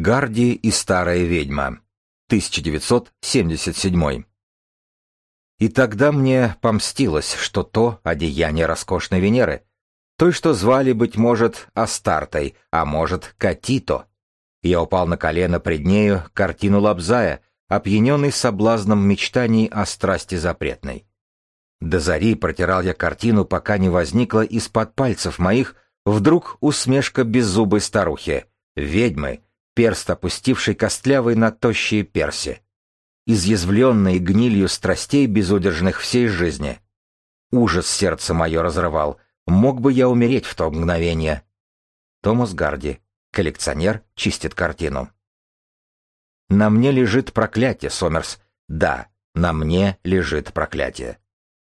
Гарди и старая ведьма. 1977. И тогда мне помстилось, что то одеяние роскошной Венеры, той, что звали, быть может, Астартой, а может, Катито. Я упал на колено пред нею, картину лобзая, опьяненный соблазном мечтаний о страсти запретной. До зари протирал я картину, пока не возникла из-под пальцев моих вдруг усмешка беззубой старухи, ведьмы, перст опустивший костлявый на тощие перси, изъязвленный гнилью страстей безудержных всей жизни. Ужас сердце мое разрывал, мог бы я умереть в то мгновение. Томас Гарди, коллекционер, чистит картину. На мне лежит проклятие, Сомерс. Да, на мне лежит проклятие.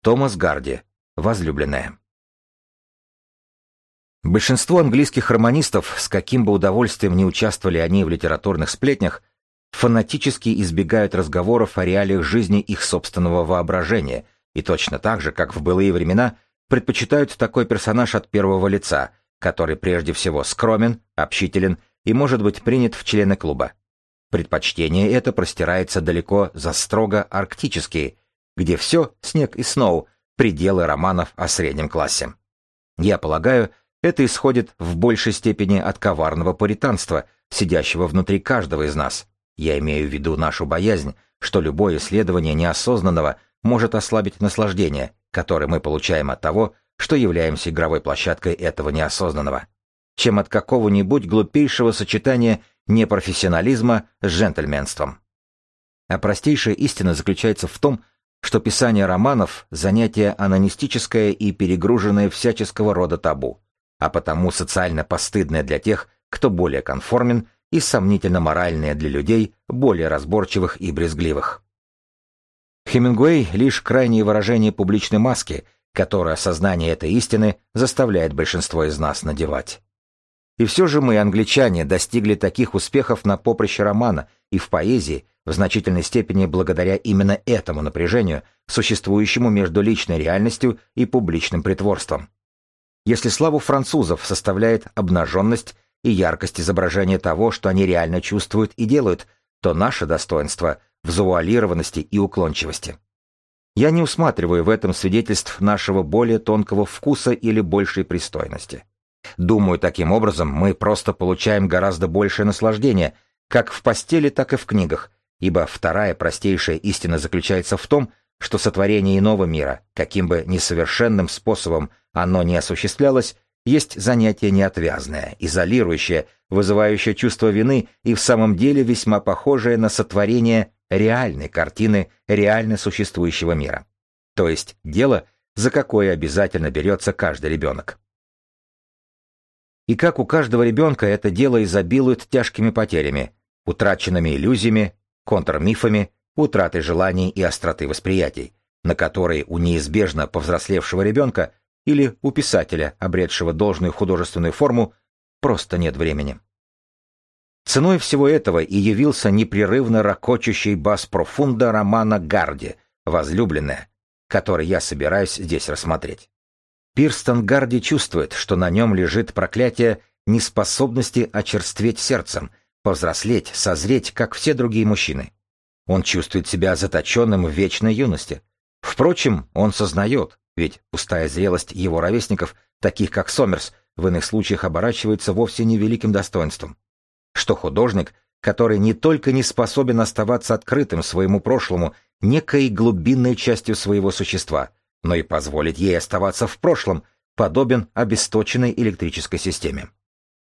Томас Гарди, возлюбленная. Большинство английских романистов, с каким бы удовольствием не участвовали они в литературных сплетнях, фанатически избегают разговоров о реалиях жизни их собственного воображения и точно так же, как в былые времена, предпочитают такой персонаж от первого лица, который прежде всего скромен, общителен и может быть принят в члены клуба. Предпочтение это простирается далеко за строго арктические, где все, снег и сноу, пределы романов о среднем классе. Я полагаю, это исходит в большей степени от коварного пуританства, сидящего внутри каждого из нас. Я имею в виду нашу боязнь, что любое исследование неосознанного может ослабить наслаждение, которое мы получаем от того, что являемся игровой площадкой этого неосознанного, чем от какого-нибудь глупейшего сочетания непрофессионализма с джентльменством. А простейшая истина заключается в том, что писание романов – занятие анонистическое и перегруженное всяческого рода табу а потому социально постыдное для тех, кто более конформен, и сомнительно моральное для людей, более разборчивых и брезгливых. Хемингуэй — лишь крайнее выражение публичной маски, которое осознание этой истины заставляет большинство из нас надевать. И все же мы, англичане, достигли таких успехов на поприще романа и в поэзии, в значительной степени благодаря именно этому напряжению, существующему между личной реальностью и публичным притворством. Если славу французов составляет обнаженность и яркость изображения того, что они реально чувствуют и делают, то наше достоинство в завуалированности и уклончивости. Я не усматриваю в этом свидетельств нашего более тонкого вкуса или большей пристойности. Думаю, таким образом мы просто получаем гораздо большее наслаждение, как в постели, так и в книгах, ибо вторая простейшая истина заключается в том, что сотворение иного мира, каким бы несовершенным способом оно не осуществлялось, есть занятие неотвязное, изолирующее, вызывающее чувство вины и в самом деле весьма похожее на сотворение реальной картины реально существующего мира. То есть дело, за какое обязательно берется каждый ребенок. И как у каждого ребенка это дело изобилует тяжкими потерями, утраченными иллюзиями, контрмифами, утратой желаний и остроты восприятий, на которые у неизбежно повзрослевшего ребенка или у писателя, обретшего должную художественную форму, просто нет времени. Ценой всего этого и явился непрерывно ракочущий бас профунда романа Гарди «Возлюбленная», который я собираюсь здесь рассмотреть. Пирстон Гарди чувствует, что на нем лежит проклятие неспособности очерстветь сердцем, повзрослеть, созреть, как все другие мужчины. Он чувствует себя заточенным в вечной юности. Впрочем, он сознает, ведь пустая зрелость его ровесников, таких как Сомерс, в иных случаях оборачивается вовсе не великим достоинством. Что художник, который не только не способен оставаться открытым своему прошлому, некой глубинной частью своего существа, но и позволить ей оставаться в прошлом, подобен обесточенной электрической системе.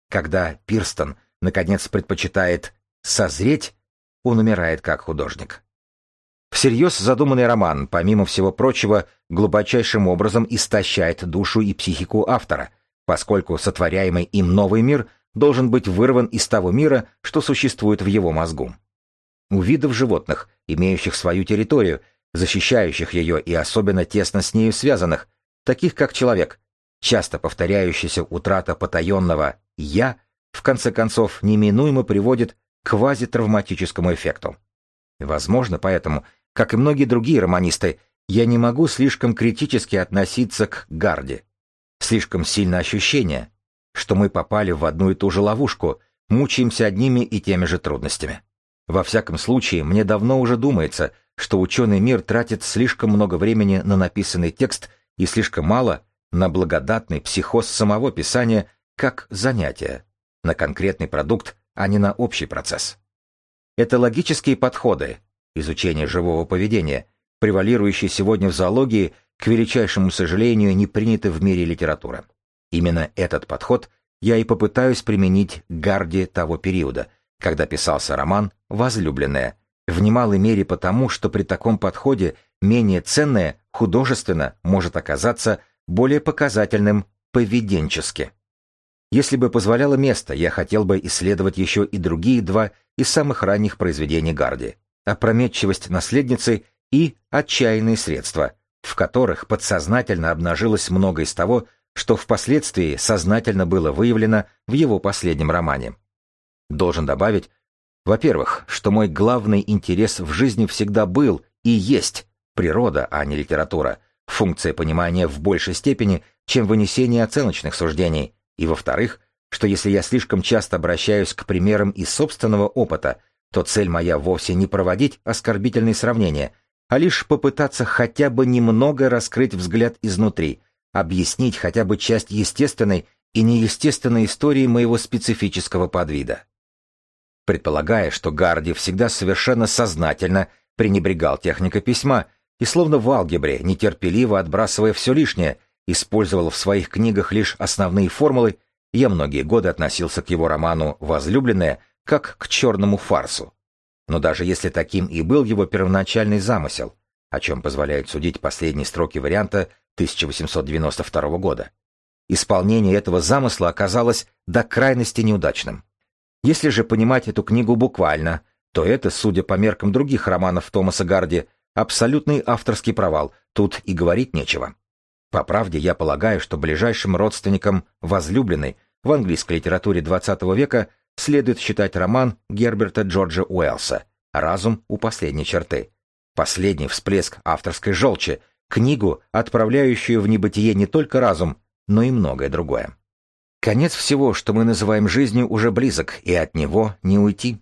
Когда Пирстон, наконец, предпочитает созреть, он умирает как художник. Всерьез задуманный роман, помимо всего прочего, глубочайшим образом истощает душу и психику автора, поскольку сотворяемый им новый мир должен быть вырван из того мира, что существует в его мозгу. У видов животных, имеющих свою территорию, защищающих ее и особенно тесно с нею связанных, таких как человек, часто повторяющаяся утрата потаенного «я», в конце концов неминуемо приводит к квазитравматическому эффекту. Возможно, поэтому как и многие другие романисты, я не могу слишком критически относиться к Гарди. Слишком сильно ощущение, что мы попали в одну и ту же ловушку, мучаемся одними и теми же трудностями. Во всяком случае, мне давно уже думается, что ученый мир тратит слишком много времени на написанный текст и слишком мало на благодатный психоз самого писания как занятие, на конкретный продукт, а не на общий процесс. Это логические подходы, изучение живого поведения, превалирующие сегодня в зоологии, к величайшему сожалению, не приняты в мире литературы. Именно этот подход я и попытаюсь применить к Гарде того периода, когда писался роман «Возлюбленная», в немалой мере потому, что при таком подходе менее ценное художественно может оказаться более показательным поведенчески. Если бы позволяло место, я хотел бы исследовать еще и другие два из самых ранних произведений Гарди «Опрометчивость наследницы» и «Отчаянные средства», в которых подсознательно обнажилось много из того, что впоследствии сознательно было выявлено в его последнем романе. Должен добавить, во-первых, что мой главный интерес в жизни всегда был и есть природа, а не литература, функция понимания в большей степени, чем вынесение оценочных суждений, и во-вторых, что если я слишком часто обращаюсь к примерам из собственного опыта, то цель моя вовсе не проводить оскорбительные сравнения, а лишь попытаться хотя бы немного раскрыть взгляд изнутри, объяснить хотя бы часть естественной и неестественной истории моего специфического подвида. Предполагая, что Гарди всегда совершенно сознательно пренебрегал техникой письма и словно в алгебре, нетерпеливо отбрасывая все лишнее, использовал в своих книгах лишь основные формулы, я многие годы относился к его роману «Возлюбленная» как к черному фарсу. Но даже если таким и был его первоначальный замысел, о чем позволяют судить последние строки варианта 1892 года. Исполнение этого замысла оказалось до крайности неудачным. Если же понимать эту книгу буквально, то это, судя по меркам других романов Томаса Гарди, абсолютный авторский провал, тут и говорить нечего. По правде, я полагаю, что ближайшим родственником возлюбленной в английской литературе XX века следует считать роман Герберта Джорджа Уэллса «Разум у последней черты». Последний всплеск авторской желчи, книгу, отправляющую в небытие не только разум, но и многое другое. Конец всего, что мы называем жизнью, уже близок, и от него не уйти.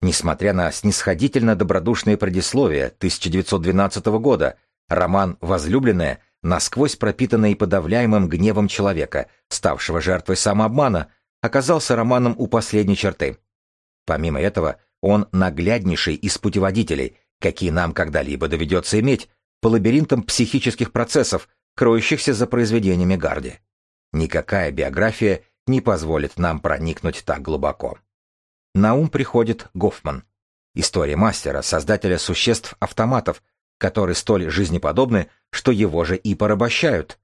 Несмотря на снисходительно добродушное предисловие 1912 года, роман «Возлюбленная», насквозь пропитанный подавляемым гневом человека, ставшего жертвой самообмана, оказался романом у последней черты. Помимо этого, он нагляднейший из путеводителей, какие нам когда-либо доведется иметь, по лабиринтам психических процессов, кроющихся за произведениями Гарди. Никакая биография не позволит нам проникнуть так глубоко. На ум приходит Гофман. История мастера, создателя существ-автоматов, которые столь жизнеподобны, что его же и порабощают.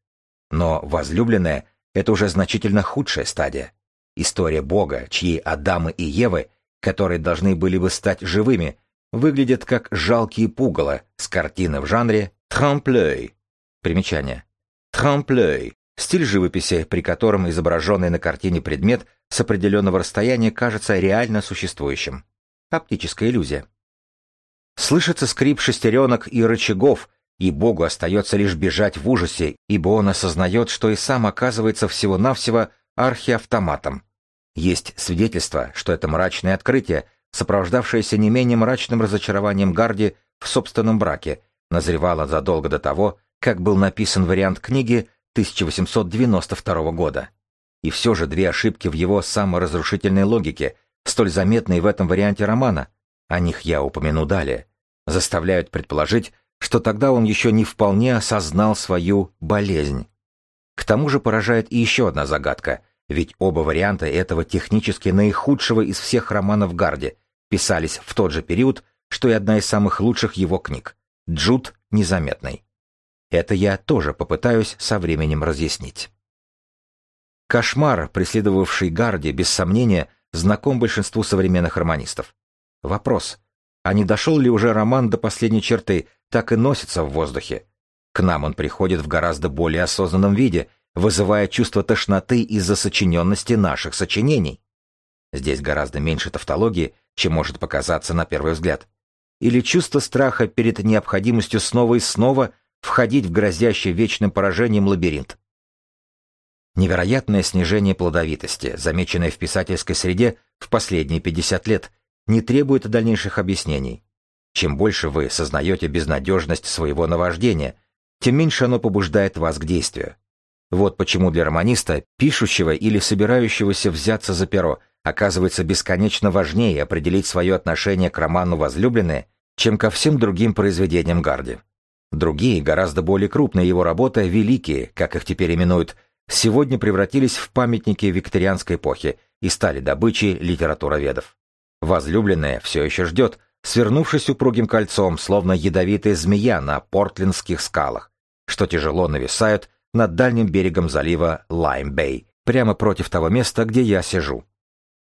Но возлюбленная — это уже значительно худшая стадия. История Бога, чьи Адамы и Евы, которые должны были бы стать живыми, выглядят как жалкие пугало с картины в жанре «трамплей». Примечание. «Трамплей» — стиль живописи, при котором изображенный на картине предмет с определенного расстояния кажется реально существующим. Оптическая иллюзия. Слышится скрип шестеренок и рычагов, и Богу остается лишь бежать в ужасе, ибо он осознает, что и сам оказывается всего-навсего архиавтоматом. Есть свидетельство, что это мрачное открытие — сопровождавшаяся не менее мрачным разочарованием Гарди в собственном браке, назревала задолго до того, как был написан вариант книги 1892 года. И все же две ошибки в его саморазрушительной логике, столь заметные в этом варианте романа, о них я упомяну далее, заставляют предположить, что тогда он еще не вполне осознал свою болезнь. К тому же поражает и еще одна загадка, ведь оба варианта этого технически наихудшего из всех романов Гарди писались в тот же период, что и одна из самых лучших его книг «Джуд незаметный». Это я тоже попытаюсь со временем разъяснить. Кошмар, преследовавший Гарди, без сомнения, знаком большинству современных романистов. Вопрос, а не дошел ли уже роман до последней черты, так и носится в воздухе? К нам он приходит в гораздо более осознанном виде, вызывая чувство тошноты из-за сочиненности наших сочинений. Здесь гораздо меньше тавтологии, чем может показаться на первый взгляд. Или чувство страха перед необходимостью снова и снова входить в грозящий вечным поражением лабиринт. Невероятное снижение плодовитости, замеченное в писательской среде, в последние 50 лет, не требует дальнейших объяснений. Чем больше вы сознаете безнадежность своего наваждения, тем меньше оно побуждает вас к действию. Вот почему для романиста, пишущего или собирающегося взяться за перо, оказывается бесконечно важнее определить свое отношение к роману «Возлюбленные», чем ко всем другим произведениям Гарди. Другие, гораздо более крупные его работы, великие, как их теперь именуют, сегодня превратились в памятники викторианской эпохи и стали добычей литературоведов. Возлюбленная все еще ждет, свернувшись упругим кольцом, словно ядовитая змея на портлендских скалах, что тяжело нависают над дальним берегом залива Лайм-Бэй, прямо против того места, где я сижу.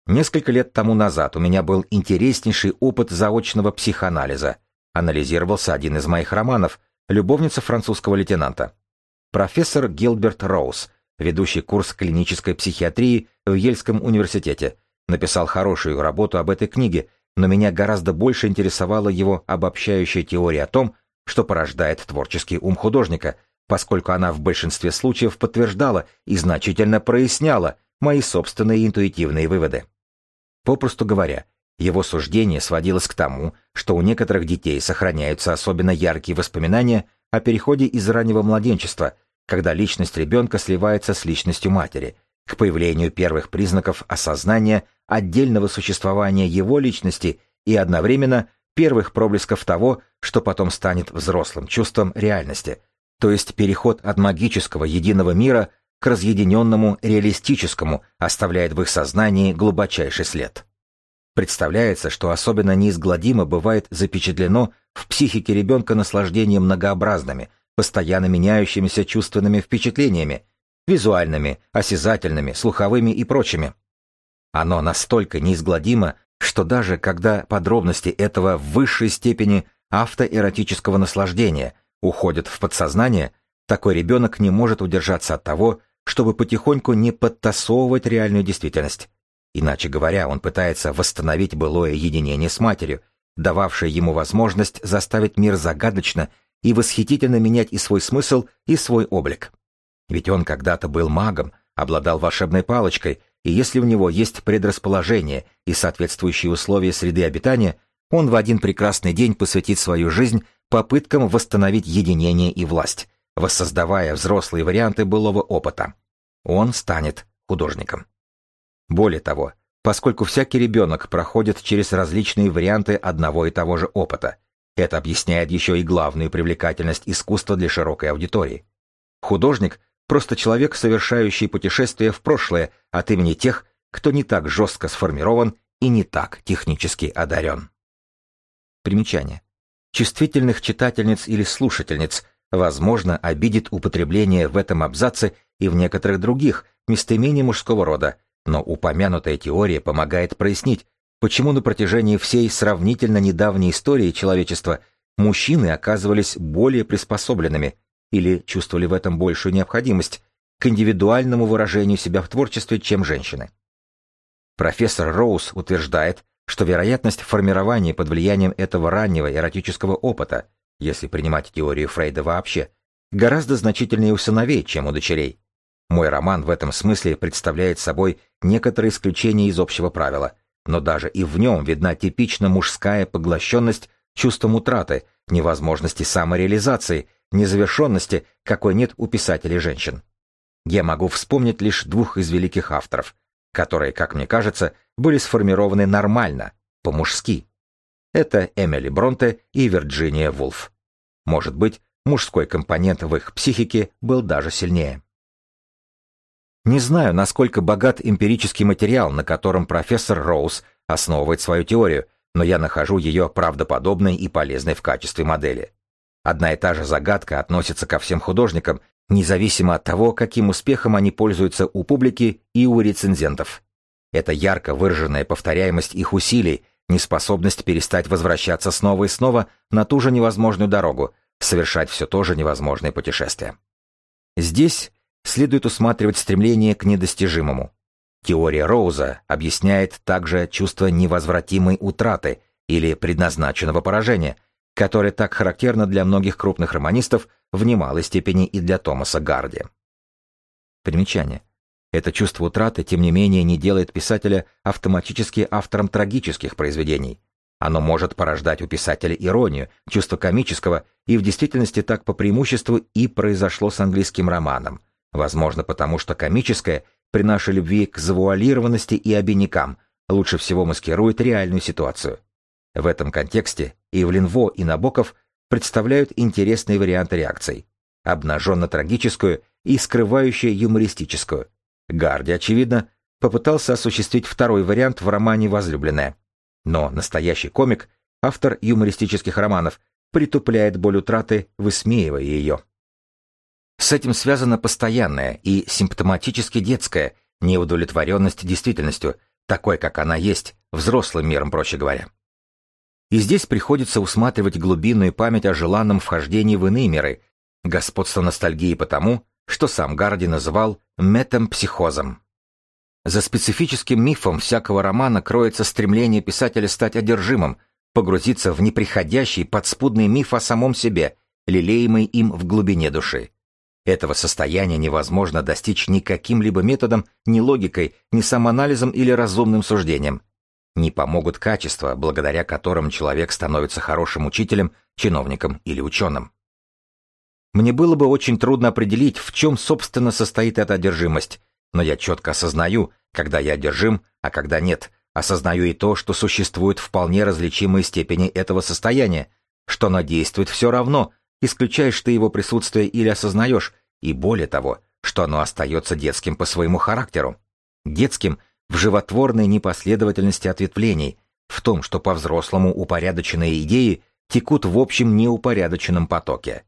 Несколько лет тому назад у меня был интереснейший опыт заочного психоанализа. Анализировался один из моих романов «Любовница французского лейтенанта». Профессор Гилберт Роуз, ведущий курс клинической психиатрии в Ельском университете, написал хорошую работу об этой книге, но меня гораздо больше интересовала его обобщающая теория о том, что порождает творческий ум художника, поскольку она в большинстве случаев подтверждала и значительно проясняла мои собственные интуитивные выводы. Попросту говоря, его суждение сводилось к тому, что у некоторых детей сохраняются особенно яркие воспоминания о переходе из раннего младенчества, когда личность ребенка сливается с личностью матери, к появлению первых признаков осознания отдельного существования его личности и одновременно первых проблесков того, что потом станет взрослым чувством реальности, то есть переход от магического единого мира к разъединенному реалистическому оставляет в их сознании глубочайший след. Представляется, что особенно неизгладимо бывает запечатлено в психике ребенка наслаждение многообразными, постоянно меняющимися чувственными впечатлениями, визуальными, осязательными, слуховыми и прочими. Оно настолько неизгладимо, что даже когда подробности этого в высшей степени автоэротического наслаждения уходят в подсознание, такой ребенок не может удержаться от того, чтобы потихоньку не подтасовывать реальную действительность. Иначе говоря, он пытается восстановить былое единение с матерью, дававшее ему возможность заставить мир загадочно и восхитительно менять и свой смысл, и свой облик. Ведь он когда-то был магом, обладал волшебной палочкой, и если у него есть предрасположение и соответствующие условия среды обитания, он в один прекрасный день посвятит свою жизнь попыткам восстановить единение и власть, воссоздавая взрослые варианты былого опыта. Он станет художником. Более того, поскольку всякий ребенок проходит через различные варианты одного и того же опыта, это объясняет еще и главную привлекательность искусства для широкой аудитории. Художник – просто человек, совершающий путешествие в прошлое от имени тех, кто не так жестко сформирован и не так технически одарен. Примечание. Чувствительных читательниц или слушательниц – возможно, обидит употребление в этом абзаце и в некоторых других местоимений мужского рода, но упомянутая теория помогает прояснить, почему на протяжении всей сравнительно недавней истории человечества мужчины оказывались более приспособленными или чувствовали в этом большую необходимость к индивидуальному выражению себя в творчестве, чем женщины. Профессор Роуз утверждает, что вероятность формирования под влиянием этого раннего эротического опыта если принимать теорию Фрейда вообще, гораздо значительнее у сыновей, чем у дочерей. Мой роман в этом смысле представляет собой некоторые исключения из общего правила, но даже и в нем видна типично мужская поглощенность чувством утраты, невозможности самореализации, незавершенности, какой нет у писателей женщин. Я могу вспомнить лишь двух из великих авторов, которые, как мне кажется, были сформированы нормально, по-мужски. Это Эмили Бронте и Вирджиния Вулф. Может быть, мужской компонент в их психике был даже сильнее. Не знаю, насколько богат эмпирический материал, на котором профессор Роуз основывает свою теорию, но я нахожу ее правдоподобной и полезной в качестве модели. Одна и та же загадка относится ко всем художникам, независимо от того, каким успехом они пользуются у публики и у рецензентов. Это ярко выраженная повторяемость их усилий, неспособность перестать возвращаться снова и снова на ту же невозможную дорогу, совершать все то же невозможное путешествие. Здесь следует усматривать стремление к недостижимому. Теория Роуза объясняет также чувство невозвратимой утраты или предназначенного поражения, которое так характерно для многих крупных романистов в немалой степени и для Томаса Гарди. Примечание. Это чувство утраты, тем не менее, не делает писателя автоматически автором трагических произведений. Оно может порождать у писателя иронию, чувство комического, и в действительности так по преимуществу и произошло с английским романом. Возможно, потому что комическое при нашей любви к завуалированности и обинякам лучше всего маскирует реальную ситуацию. В этом контексте и Влинво, и Набоков представляют интересные варианты реакций. Обнаженно-трагическую и скрывающую юмористическую. Гарди, очевидно, попытался осуществить второй вариант в романе «Возлюбленная». Но настоящий комик, автор юмористических романов, притупляет боль утраты, высмеивая ее. С этим связана постоянная и симптоматически детская неудовлетворенность действительностью, такой, как она есть, взрослым миром, проще говоря. И здесь приходится усматривать глубинную память о желанном вхождении в иные миры, господство ностальгии потому, что сам Гарди называл метампсихозом. За специфическим мифом всякого романа кроется стремление писателя стать одержимым, погрузиться в неприходящий подспудный миф о самом себе, лелеемый им в глубине души. Этого состояния невозможно достичь ни каким-либо методом, ни логикой, ни самоанализом или разумным суждением. Не помогут качества, благодаря которым человек становится хорошим учителем, чиновником или ученым. Мне было бы очень трудно определить, в чем, собственно, состоит эта одержимость, но я четко осознаю, когда я одержим, а когда нет, осознаю и то, что существуют вполне различимые степени этого состояния, что оно действует все равно, исключаешь ты его присутствие или осознаешь, и более того, что оно остается детским по своему характеру. Детским в животворной непоследовательности ответвлений, в том, что по-взрослому упорядоченные идеи текут в общем неупорядоченном потоке.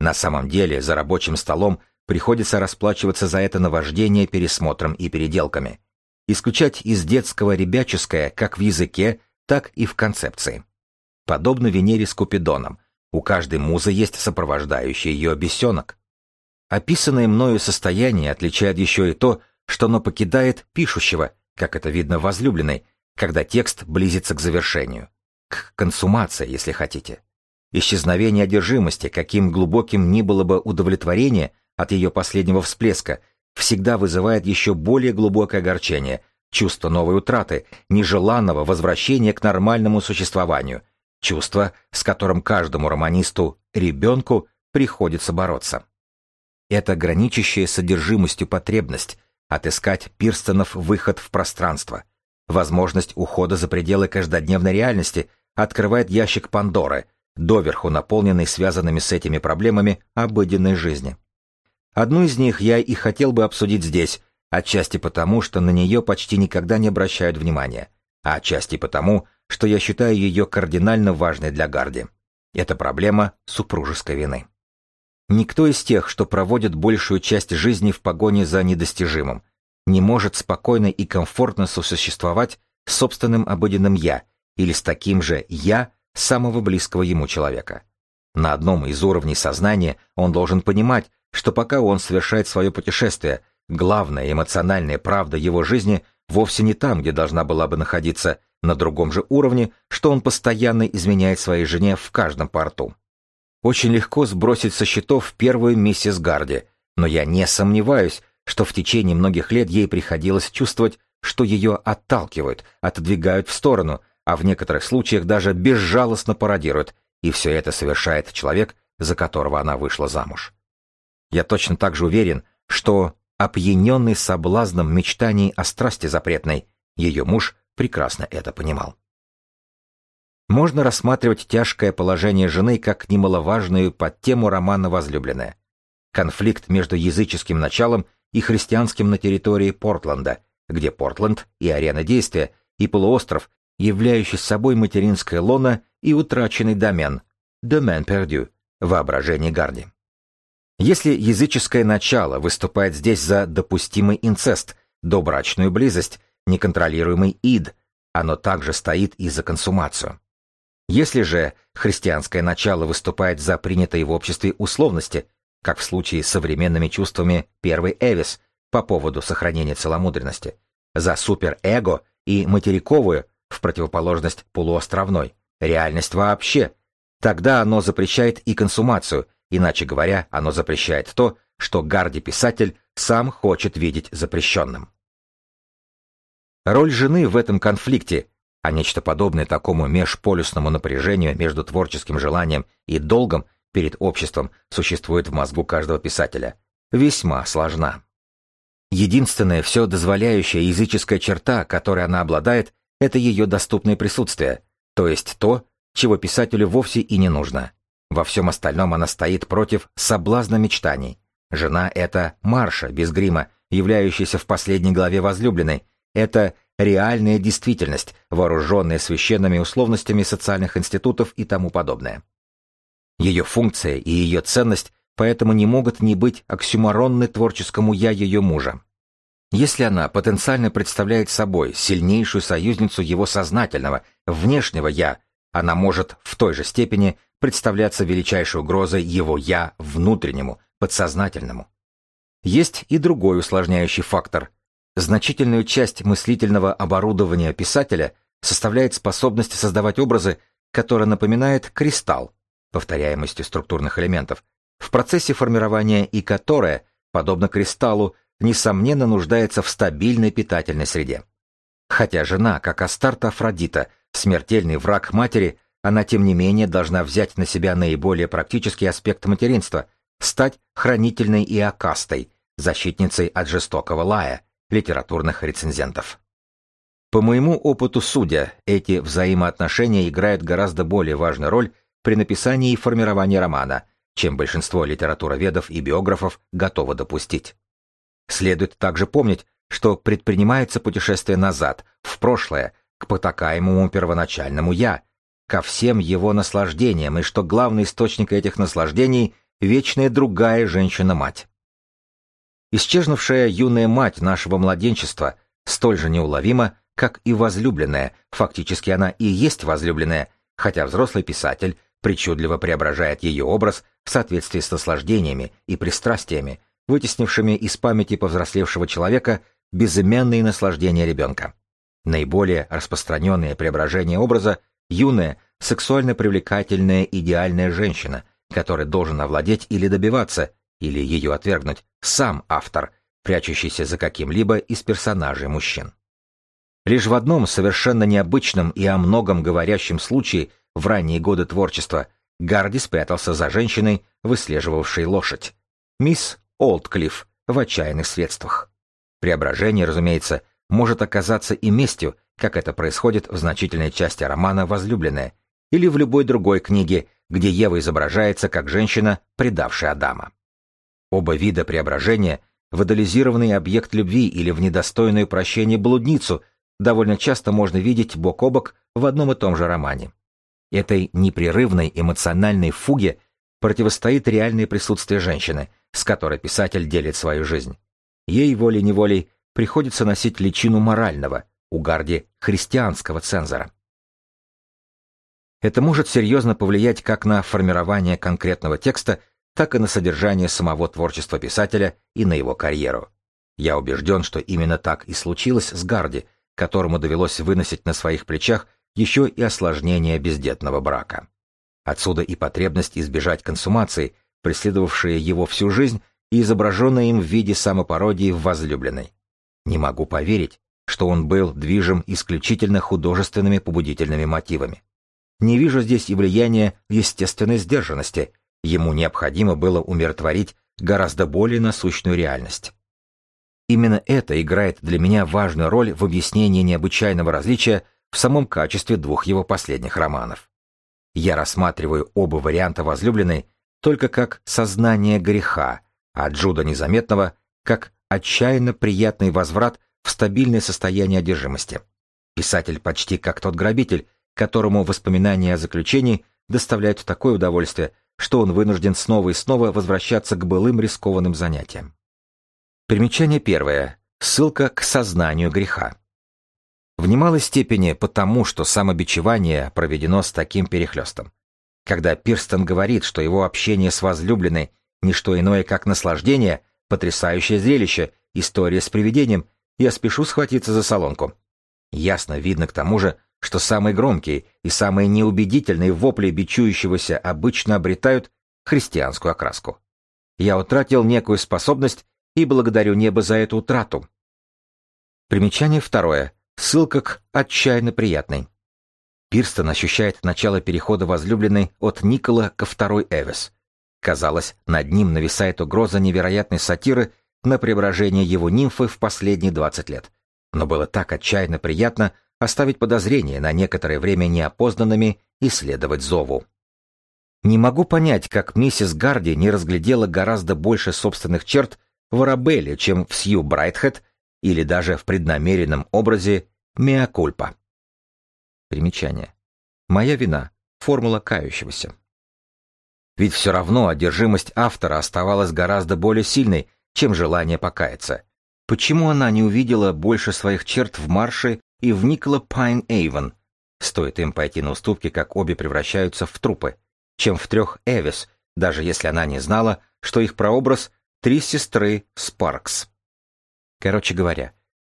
На самом деле, за рабочим столом приходится расплачиваться за это наваждение пересмотром и переделками. Исключать из детского ребяческое как в языке, так и в концепции. Подобно Венере с Купидоном, у каждой музы есть сопровождающий ее бесенок. Описанное мною состояние отличает еще и то, что оно покидает пишущего, как это видно в возлюбленной, когда текст близится к завершению, к консумации, если хотите. Исчезновение одержимости, каким глубоким ни было бы удовлетворение от ее последнего всплеска, всегда вызывает еще более глубокое огорчение, чувство новой утраты, нежеланного возвращения к нормальному существованию, чувство, с которым каждому романисту, ребенку, приходится бороться. Это граничащая содержимостью потребность отыскать Пирстонов выход в пространство. Возможность ухода за пределы каждодневной реальности открывает ящик Пандоры, доверху наполненный связанными с этими проблемами обыденной жизни. Одну из них я и хотел бы обсудить здесь, отчасти потому, что на нее почти никогда не обращают внимания, а отчасти потому, что я считаю ее кардинально важной для Гарди. Это проблема супружеской вины. Никто из тех, что проводят большую часть жизни в погоне за недостижимым, не может спокойно и комфортно сосуществовать с собственным обыденным «я» или с таким же «я» самого близкого ему человека. На одном из уровней сознания он должен понимать, что пока он совершает свое путешествие, главная эмоциональная правда его жизни вовсе не там, где должна была бы находиться, на другом же уровне, что он постоянно изменяет своей жене в каждом порту. Очень легко сбросить со счетов первую миссис Гарди, но я не сомневаюсь, что в течение многих лет ей приходилось чувствовать, что ее отталкивают, отодвигают в сторону, а в некоторых случаях даже безжалостно пародируют, и все это совершает человек, за которого она вышла замуж. Я точно так же уверен, что, опьяненный соблазном мечтаний о страсти запретной, ее муж прекрасно это понимал. Можно рассматривать тяжкое положение жены как немаловажную подтему романа «Возлюбленная». Конфликт между языческим началом и христианским на территории Портленда, где Портленд и арена действия, и полуостров, являющий собой материнское лоно и утраченный домен, домен пердю, воображение Гарди. Если языческое начало выступает здесь за допустимый инцест, добрачную близость, неконтролируемый ид, оно также стоит и за консумацию. Если же христианское начало выступает за принятые в обществе условности, как в случае с современными чувствами первой Эвис по поводу сохранения целомудренности, за суперэго и материковую, в противоположность полуостровной, реальность вообще, тогда оно запрещает и консумацию, иначе говоря, оно запрещает то, что Гарди-писатель сам хочет видеть запрещенным. Роль жены в этом конфликте, а нечто подобное такому межполюсному напряжению между творческим желанием и долгом перед обществом существует в мозгу каждого писателя, весьма сложна. Единственная все дозволяющая языческая черта, которой она обладает, это ее доступное присутствие, то есть то, чего писателю вовсе и не нужно. Во всем остальном она стоит против соблазна мечтаний. Жена — это Марша без грима, являющаяся в последней главе возлюбленной. Это реальная действительность, вооруженная священными условностями социальных институтов и тому подобное. Ее функция и ее ценность поэтому не могут не быть оксюморонны творческому «я» ее мужа. Если она потенциально представляет собой сильнейшую союзницу его сознательного, внешнего «я», она может в той же степени представляться величайшей угрозой его «я» внутреннему, подсознательному. Есть и другой усложняющий фактор. Значительную часть мыслительного оборудования писателя составляет способность создавать образы, которые напоминают кристалл, повторяемостью структурных элементов, в процессе формирования и которая, подобно кристаллу, несомненно нуждается в стабильной питательной среде. Хотя жена, как Астарта Афродита, смертельный враг матери, она тем не менее должна взять на себя наиболее практический аспект материнства, стать хранительной и акастой, защитницей от жестокого лая, литературных рецензентов. По моему опыту судя, эти взаимоотношения играют гораздо более важную роль при написании и формировании романа, чем большинство литературоведов и биографов готовы допустить. Следует также помнить, что предпринимается путешествие назад, в прошлое, к потакаемому первоначальному «я», ко всем его наслаждениям, и что главный источник этих наслаждений — вечная другая женщина-мать. Исчезнувшая юная мать нашего младенчества столь же неуловима, как и возлюбленная, фактически она и есть возлюбленная, хотя взрослый писатель причудливо преображает ее образ в соответствии с наслаждениями и пристрастиями, вытеснившими из памяти повзрослевшего человека безымянные наслаждения ребенка. Наиболее распространенное преображение образа – юная, сексуально привлекательная идеальная женщина, которой должен овладеть или добиваться, или ее отвергнуть, сам автор, прячущийся за каким-либо из персонажей мужчин. Лишь в одном совершенно необычном и о многом говорящем случае в ранние годы творчества Гарди спрятался за женщиной, выслеживавшей лошадь. Мисс Олдклифф в отчаянных средствах. Преображение, разумеется, может оказаться и местью, как это происходит в значительной части романа «Возлюбленная» или в любой другой книге, где Ева изображается как женщина, предавшая Адама. Оба вида преображения – в идеализированный объект любви или в недостойную прощения блудницу – довольно часто можно видеть бок о бок в одном и том же романе. Этой непрерывной эмоциональной фуге противостоит реальное присутствие женщины, с которой писатель делит свою жизнь. Ей волей-неволей приходится носить личину морального, у Гарди христианского цензора. Это может серьезно повлиять как на формирование конкретного текста, так и на содержание самого творчества писателя и на его карьеру. Я убежден, что именно так и случилось с Гарди, которому довелось выносить на своих плечах еще и осложнение бездетного брака. Отсюда и потребность избежать консумации, преследовавшая его всю жизнь и изображенная им в виде самопародии в возлюбленной. Не могу поверить, что он был движим исключительно художественными побудительными мотивами. Не вижу здесь и влияния естественной сдержанности, ему необходимо было умиротворить гораздо более насущную реальность. Именно это играет для меня важную роль в объяснении необычайного различия в самом качестве двух его последних романов. Я рассматриваю оба варианта возлюбленной только как сознание греха, а Джуда Незаметного как отчаянно приятный возврат в стабильное состояние одержимости. Писатель почти как тот грабитель, которому воспоминания о заключении доставляют такое удовольствие, что он вынужден снова и снова возвращаться к былым рискованным занятиям. Примечание первое. Ссылка к сознанию греха. В немалой степени потому, что самобичевание проведено с таким перехлестом. Когда Пирстон говорит, что его общение с возлюбленной – не что иное, как наслаждение, потрясающее зрелище, история с привидением, я спешу схватиться за солонку. Ясно видно к тому же, что самые громкие и самые неубедительные вопли бичующегося обычно обретают христианскую окраску. Я утратил некую способность и благодарю небо за эту утрату. Примечание второе. Ссылка к «Отчаянно приятной». Пирстон ощущает начало перехода возлюбленной от Никола ко второй Эвес. Казалось, над ним нависает угроза невероятной сатиры на преображение его нимфы в последние 20 лет. Но было так отчаянно приятно оставить подозрения на некоторое время неопознанными и следовать зову. Не могу понять, как миссис Гарди не разглядела гораздо больше собственных черт в Арабелле, чем в Сью Брайтхед или даже в преднамеренном образе Меакульпа. Примечание. Моя вина. Формула кающегося. Ведь все равно одержимость автора оставалась гораздо более сильной, чем желание покаяться. Почему она не увидела больше своих черт в Марше и в Никола Пайн Эйвен? Стоит им пойти на уступки, как обе превращаются в трупы, чем в трех Эвис, даже если она не знала, что их прообраз — три сестры Спаркс. Короче говоря,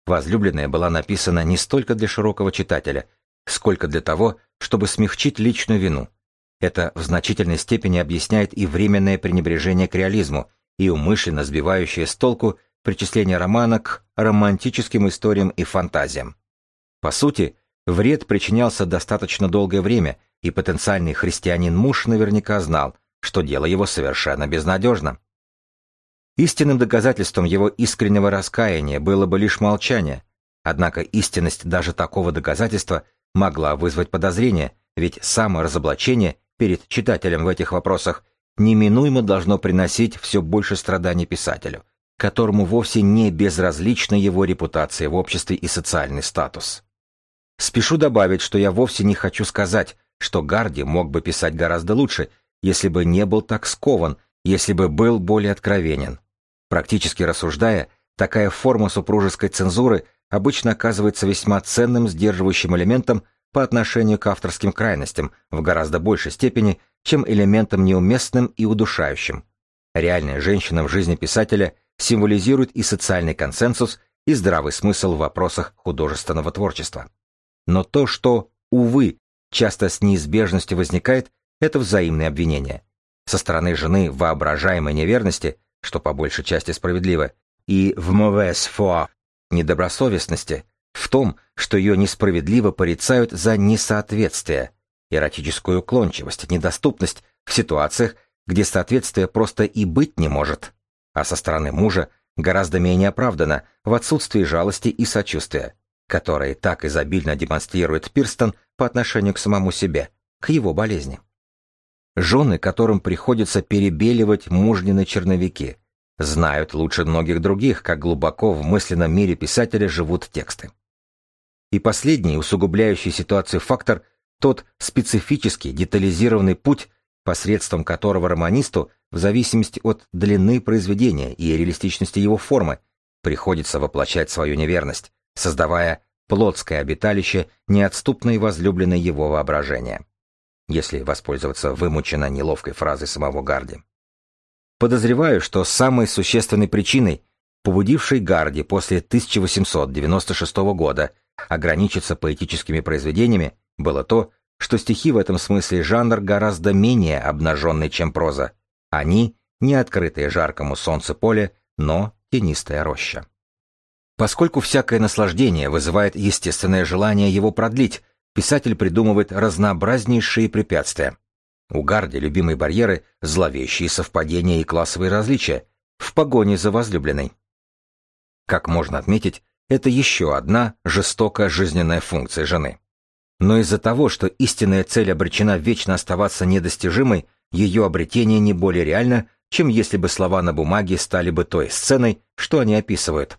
«Возлюбленная» была написана не столько для широкого читателя, сколько для того, чтобы смягчить личную вину — это в значительной степени объясняет и временное пренебрежение к реализму, и умышленно сбивающее с толку причисление романа к романтическим историям и фантазиям. По сути, вред причинялся достаточно долгое время, и потенциальный христианин-муж наверняка знал, что дело его совершенно безнадежно. Истинным доказательством его искреннего раскаяния было бы лишь молчание, однако истинность даже такого доказательства могла вызвать подозрение, ведь саморазоблачение перед читателем в этих вопросах неминуемо должно приносить все больше страданий писателю, которому вовсе не безразлична его репутация в обществе и социальный статус. Спешу добавить, что я вовсе не хочу сказать, что Гарди мог бы писать гораздо лучше, если бы не был так скован, если бы был более откровенен. Практически рассуждая, такая форма супружеской цензуры обычно оказывается весьма ценным сдерживающим элементом по отношению к авторским крайностям в гораздо большей степени, чем элементом неуместным и удушающим. Реальная женщина в жизни писателя символизирует и социальный консенсус, и здравый смысл в вопросах художественного творчества. Но то, что, увы, часто с неизбежностью возникает, это взаимные обвинения. Со стороны жены воображаемой неверности, что по большей части справедливо, и в mauvaise foi недобросовестности, в том, что ее несправедливо порицают за несоответствие, эротическую уклончивость, недоступность в ситуациях, где соответствие просто и быть не может, а со стороны мужа гораздо менее оправдано в отсутствии жалости и сочувствия, которые так изобильно демонстрирует Пирстон по отношению к самому себе, к его болезни. Жены, которым приходится перебеливать мужнины черновики, знают лучше многих других, как глубоко в мысленном мире писателя живут тексты. И последний, усугубляющий ситуацию фактор, тот специфический, детализированный путь, посредством которого романисту, в зависимости от длины произведения и реалистичности его формы, приходится воплощать свою неверность, создавая плотское обиталище неотступной возлюбленной его воображения. Если воспользоваться вымученно неловкой фразой самого Гарди. Подозреваю, что самой существенной причиной, побудившей Гарди после 1896 года ограничиться поэтическими произведениями, было то, что стихи в этом смысле жанр гораздо менее обнаженный, чем проза. Они — не открытые жаркому солнцу поле, но тенистая роща. Поскольку всякое наслаждение вызывает естественное желание его продлить, писатель придумывает разнообразнейшие препятствия. У Гарди любимые барьеры — зловещие совпадения и классовые различия в погоне за возлюбленной. Как можно отметить, это еще одна жестокая жизненная функция жены. Но из-за того, что истинная цель обречена вечно оставаться недостижимой, ее обретение не более реально, чем если бы слова на бумаге стали бы той сценой, что они описывают.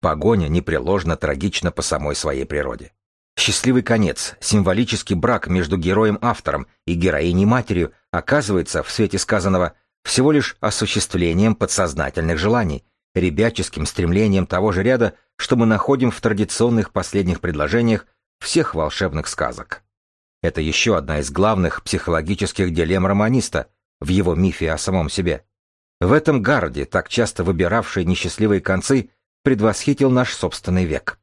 Погоня непреложно трагична по самой своей природе. Счастливый конец, символический брак между героем-автором и героиней-матерью оказывается, в свете сказанного, всего лишь осуществлением подсознательных желаний, ребяческим стремлением того же ряда, что мы находим в традиционных последних предложениях всех волшебных сказок. Это еще одна из главных психологических дилемм романиста в его мифе о самом себе. В этом гарде, так часто выбиравший несчастливые концы, предвосхитил наш собственный век.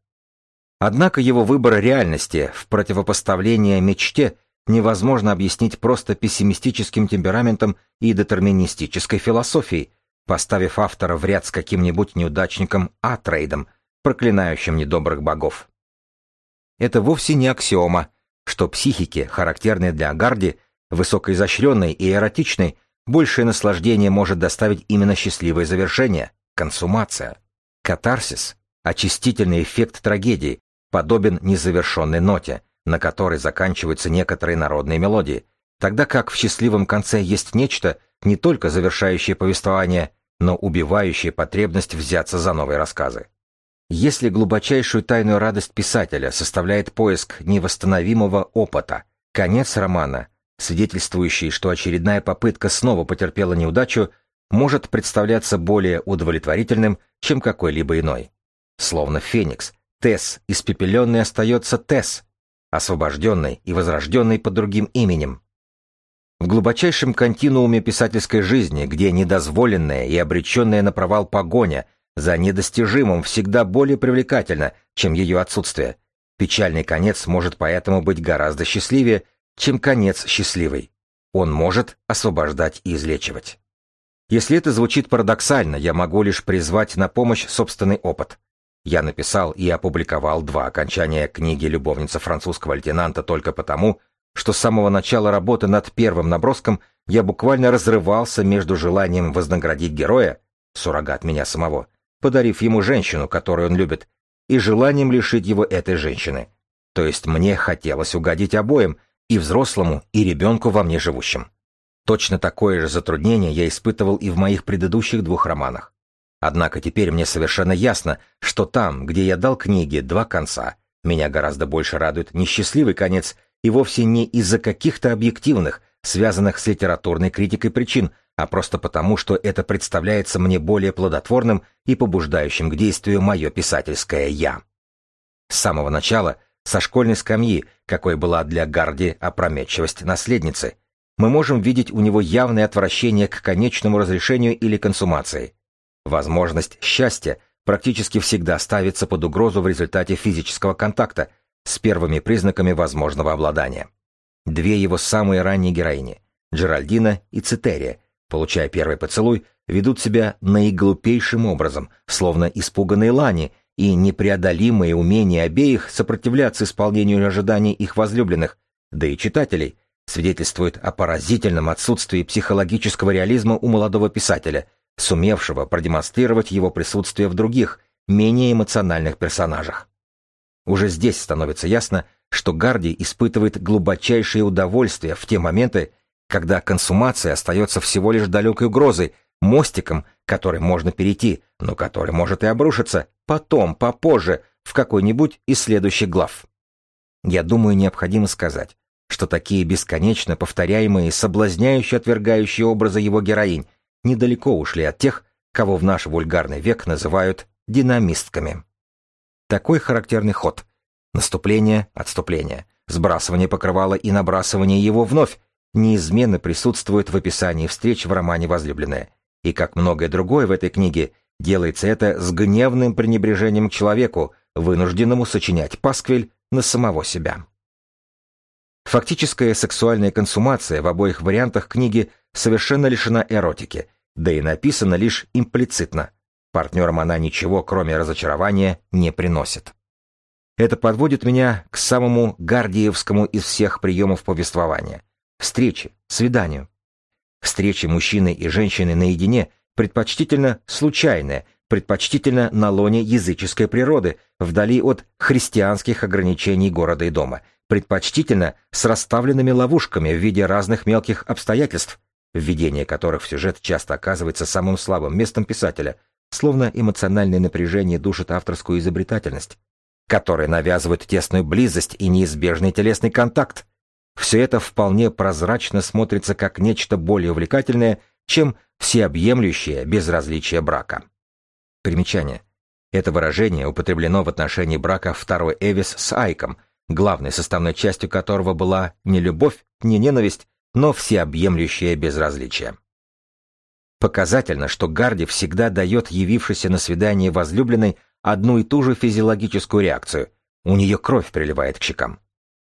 Однако его выбор реальности в противопоставление мечте невозможно объяснить просто пессимистическим темпераментом и детерминистической философией, поставив автора в ряд с каким-нибудь неудачником Атрейдом, проклинающим недобрых богов. Это вовсе не аксиома, что психике, характерной для Гарди, высокоизощренной и эротичной, большее наслаждение может доставить именно счастливое завершение, консумация. Катарсис, очистительный эффект трагедии, подобен незавершенной ноте, на которой заканчиваются некоторые народные мелодии, тогда как в счастливом конце есть нечто, не только завершающее повествование, но убивающее потребность взяться за новые рассказы. Если глубочайшую тайную радость писателя составляет поиск невосстановимого опыта, конец романа, свидетельствующий, что очередная попытка снова потерпела неудачу, может представляться более удовлетворительным, чем какой-либо иной. Словно феникс, Тесс, испепеленный остается Тесс, освобожденный и возрожденный под другим именем. В глубочайшем континууме писательской жизни, где недозволенная и обреченная на провал погоня за недостижимым всегда более привлекательно, чем ее отсутствие, печальный конец может поэтому быть гораздо счастливее, чем конец счастливый. Он может освобождать и излечивать. Если это звучит парадоксально, я могу лишь призвать на помощь собственный опыт. Я написал и опубликовал два окончания книги «Любовница французского лейтенанта» только потому, что с самого начала работы над первым наброском я буквально разрывался между желанием вознаградить героя, суррогат меня самого, подарив ему женщину, которую он любит, и желанием лишить его этой женщины. То есть мне хотелось угодить обоим, и взрослому, и ребенку во мне живущим. Точно такое же затруднение я испытывал и в моих предыдущих двух романах. Однако теперь мне совершенно ясно, что там, где я дал книге два конца, меня гораздо больше радует несчастливый конец и вовсе не из-за каких-то объективных, связанных с литературной критикой причин, а просто потому, что это представляется мне более плодотворным и побуждающим к действию мое писательское «я». С самого начала, со школьной скамьи, какой была для Гарди опрометчивость наследницы, мы можем видеть у него явное отвращение к конечному разрешению или консумации. Возможность счастья практически всегда ставится под угрозу в результате физического контакта с первыми признаками возможного обладания. Две его самые ранние героини, Джеральдина и Цитерия, получая первый поцелуй, ведут себя наиглупейшим образом, словно испуганные лани, и непреодолимое умение обеих сопротивляться исполнению ожиданий их возлюбленных, да и читателей, свидетельствует о поразительном отсутствии психологического реализма у молодого писателя, сумевшего продемонстрировать его присутствие в других, менее эмоциональных персонажах. Уже здесь становится ясно, что Гарди испытывает глубочайшее удовольствие в те моменты, когда консумация остается всего лишь далекой угрозой, мостиком, который можно перейти, но который может и обрушиться потом, попозже, в какой-нибудь из следующих глав. Я думаю, необходимо сказать, что такие бесконечно повторяемые, соблазняющие, отвергающие образы его героинь недалеко ушли от тех, кого в наш вульгарный век называют динамистками. Такой характерный ход. Наступление, отступление, сбрасывание покрывала и набрасывание его вновь неизменно присутствует в описании встреч в романе «Возлюбленная». И как многое другое в этой книге, делается это с гневным пренебрежением к человеку, вынужденному сочинять пасквиль на самого себя. Фактическая сексуальная консумация в обоих вариантах книги совершенно лишена эротики, да и написана лишь имплицитно. Партнерам она ничего, кроме разочарования, не приносит. Это подводит меня к самому гардиевскому из всех приемов повествования – встрече, свиданию. Встреча мужчины и женщины наедине предпочтительно случайная, предпочтительно на лоне языческой природы, вдали от христианских ограничений города и дома, предпочтительно с расставленными ловушками в виде разных мелких обстоятельств, введение которых в сюжет часто оказывается самым слабым местом писателя, словно эмоциональное напряжение душит авторскую изобретательность, которая навязывает тесную близость и неизбежный телесный контакт. Все это вполне прозрачно смотрится как нечто более увлекательное, чем всеобъемлющее безразличие брака. Примечание. Это выражение употреблено в отношении брака второй Эвис с Айком, главной составной частью которого была не любовь, не ненависть, но всеобъемлющее безразличие. Показательно, что Гарди всегда дает явившейся на свидание возлюбленной одну и ту же физиологическую реакцию. У нее кровь приливает к щекам.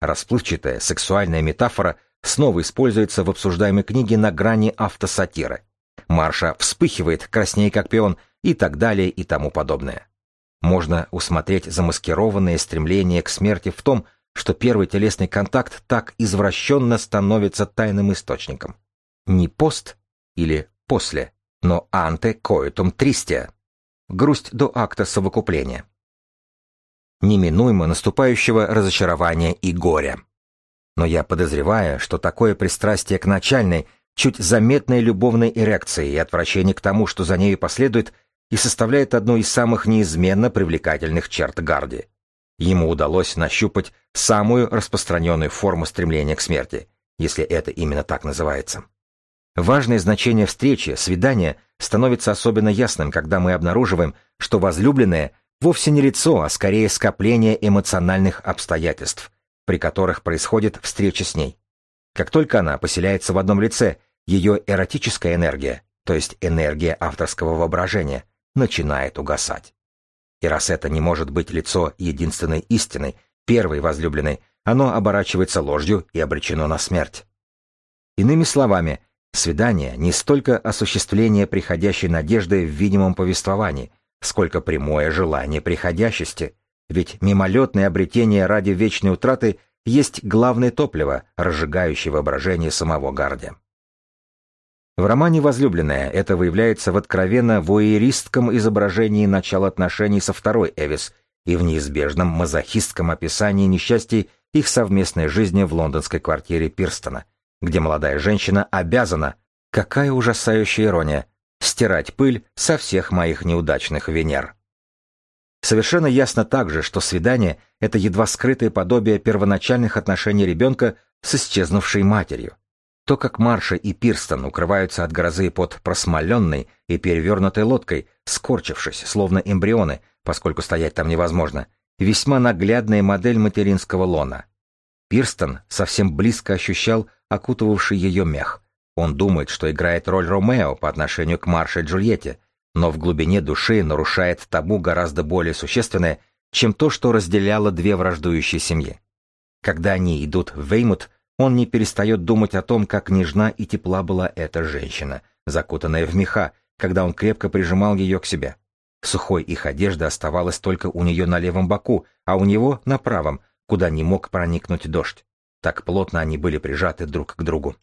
Расплывчатая сексуальная метафора снова используется в обсуждаемой книге на грани автосатиры. Марша вспыхивает, краснее как пион, и так далее и тому подобное. Можно усмотреть замаскированное стремление к смерти в том, что первый телесный контакт так извращенно становится тайным источником. Не пост или после, но анте коэтум тристия. Грусть до акта совокупления. Неминуемо наступающего разочарования и горя. Но я подозреваю, что такое пристрастие к начальной, чуть заметной любовной эрекции и отвращение к тому, что за нею последует, и составляет одну из самых неизменно привлекательных черт Гарди. Ему удалось нащупать самую распространенную форму стремления к смерти, если это именно так называется. Важное значение встречи, свидания становится особенно ясным, когда мы обнаруживаем, что возлюбленное вовсе не лицо, а скорее скопление эмоциональных обстоятельств, при которых происходит встреча с ней. Как только она поселяется в одном лице, ее эротическая энергия, то есть энергия авторского воображения, начинает угасать. И раз это не может быть лицо единственной истины, первой возлюбленной, оно оборачивается ложью и обречено на смерть. Иными словами, свидание не столько осуществление приходящей надежды в видимом повествовании, сколько прямое желание приходящести, ведь мимолетное обретение ради вечной утраты есть главное топливо, разжигающее воображение самого Гарди. В романе «Возлюбленная» это выявляется в откровенно воеристском изображении начала отношений со второй Эвис и в неизбежном мазохистском описании несчастий их совместной жизни в лондонской квартире Пирстона, где молодая женщина обязана, какая ужасающая ирония, стирать пыль со всех моих неудачных Венер. Совершенно ясно также, что свидание — это едва скрытое подобие первоначальных отношений ребенка с исчезнувшей матерью. То, как Марша и Пирстон укрываются от грозы под просмоленной и перевернутой лодкой, скорчившись, словно эмбрионы, поскольку стоять там невозможно, весьма наглядная модель материнского лона. Пирстон совсем близко ощущал окутывавший ее мех. Он думает, что играет роль Ромео по отношению к Марше и Джульетте, но в глубине души нарушает табу гораздо более существенное, чем то, что разделяло две враждующие семьи. Когда они идут в Веймут, он не перестает думать о том, как нежна и тепла была эта женщина, закутанная в меха, когда он крепко прижимал ее к себе. Сухой их одежда оставалась только у нее на левом боку, а у него на правом, куда не мог проникнуть дождь. Так плотно они были прижаты друг к другу.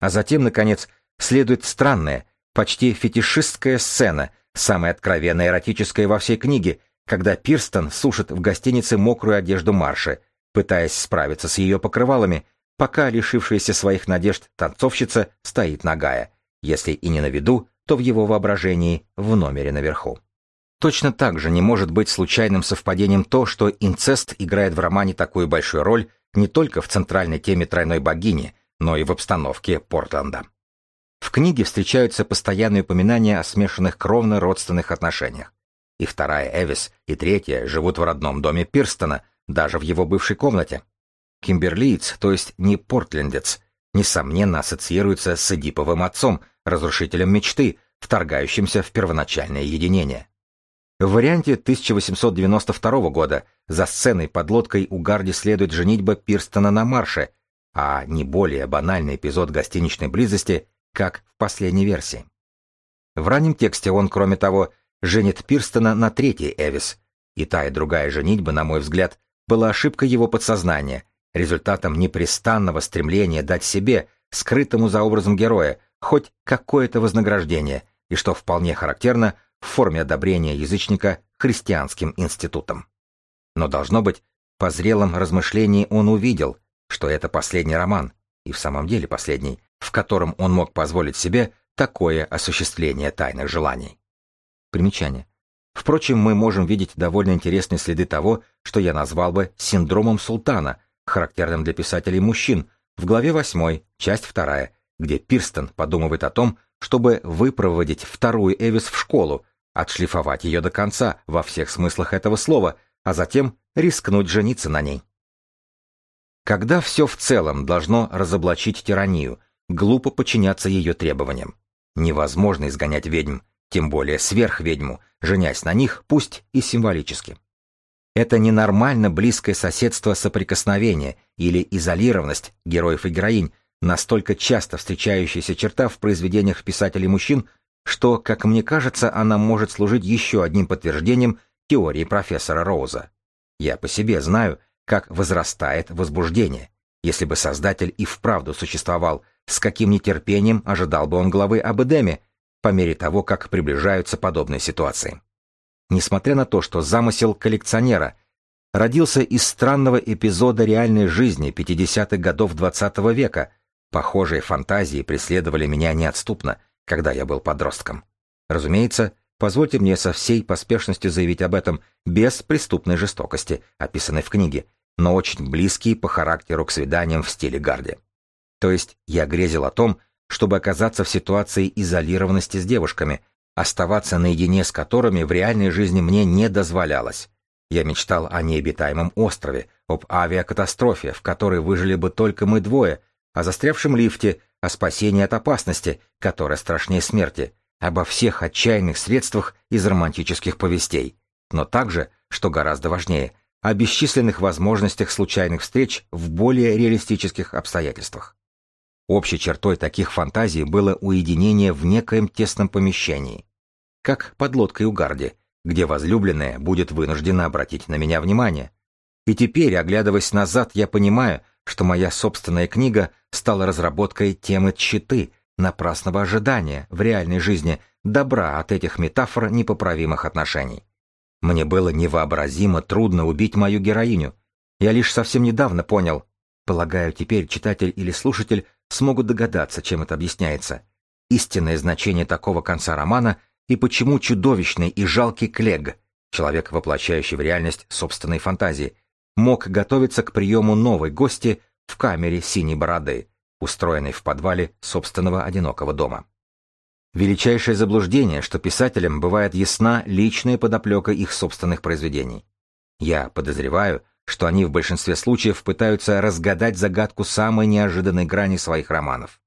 А затем, наконец, следует странная, почти фетишистская сцена, самая откровенная эротическая во всей книге, когда Пирстон сушит в гостинице мокрую одежду Марши, пытаясь справиться с ее покрывалами, пока лишившаяся своих надежд танцовщица стоит нагая, если и не на виду, то в его воображении в номере наверху. Точно так же не может быть случайным совпадением то, что инцест играет в романе такую большую роль не только в центральной теме тройной богини, но и в обстановке Портленда. В книге встречаются постоянные упоминания о смешанных кровно-родственных отношениях. И вторая Эвис, и третья живут в родном доме Пирстона, даже в его бывшей комнате, Кимберлиец, то есть не портлендец, несомненно ассоциируется с Эдиповым отцом, разрушителем мечты, вторгающимся в первоначальное единение. В варианте 1892 года за сценой под лодкой у Гарди следует женитьба Пирстона на Марше, а не более банальный эпизод гостиничной близости, как в последней версии. В раннем тексте он, кроме того, женит Пирстона на третьей Эвис, и та и другая женитьба, на мой взгляд, была ошибкой его подсознания, результатом непрестанного стремления дать себе, скрытому за образом героя, хоть какое-то вознаграждение, и что вполне характерно в форме одобрения язычника христианским институтом. Но должно быть, по зрелом размышлении он увидел, что это последний роман, и в самом деле последний, в котором он мог позволить себе такое осуществление тайных желаний. Примечание. Впрочем, мы можем видеть довольно интересные следы того, что я назвал бы синдромом султана, характерным для писателей мужчин, в главе 8, часть 2, где Пирстон подумывает о том, чтобы выпроводить вторую Эвис в школу, отшлифовать ее до конца во всех смыслах этого слова, а затем рискнуть жениться на ней. Когда все в целом должно разоблачить тиранию, глупо подчиняться ее требованиям. Невозможно изгонять ведьм, тем более сверхведьму, женясь на них, пусть и символически. Это ненормально близкое соседство соприкосновения или изолированность героев и героинь, настолько часто встречающаяся черта в произведениях писателей мужчин, что, как мне кажется, она может служить еще одним подтверждением теории профессора Роуза. Я по себе знаю, как возрастает возбуждение. Если бы Создатель и вправду существовал, с каким нетерпением ожидал бы он главы об Эдеме, по мере того, как приближаются подобные ситуации. Несмотря на то, что замысел коллекционера родился из странного эпизода реальной жизни 50-х годов XX -го века, похожие фантазии преследовали меня неотступно, когда я был подростком. Разумеется, позвольте мне со всей поспешностью заявить об этом без преступной жестокости, описанной в книге, но очень близкие по характеру к свиданиям в стиле Гарди. То есть я грезил о том, чтобы оказаться в ситуации изолированности с девушками, оставаться наедине с которыми в реальной жизни мне не дозволялось. Я мечтал о необитаемом острове, об авиакатастрофе, в которой выжили бы только мы двое, о застрявшем лифте, о спасении от опасности, которая страшнее смерти, обо всех отчаянных средствах из романтических повестей, но также, что гораздо важнее, о бесчисленных возможностях случайных встреч в более реалистических обстоятельствах. Общей чертой таких фантазий было уединение в некоем тесном помещении, как под лодкой у Гарди, где возлюбленная будет вынуждена обратить на меня внимание. И теперь, оглядываясь назад, я понимаю, что моя собственная книга стала разработкой темы тщеты, напрасного ожидания в реальной жизни добра от этих метафор непоправимых отношений. Мне было невообразимо трудно убить мою героиню. Я лишь совсем недавно понял, полагаю, теперь читатель или слушатель смогут догадаться, чем это объясняется. Истинное значение такого конца романа и почему чудовищный и жалкий Клег, человек, воплощающий в реальность собственной фантазии, мог готовиться к приему новой гости в камере синей бороды, устроенной в подвале собственного одинокого дома. Величайшее заблуждение, что писателям бывает ясна личная подоплека их собственных произведений. Я подозреваю, что они в большинстве случаев пытаются разгадать загадку самой неожиданной грани своих романов.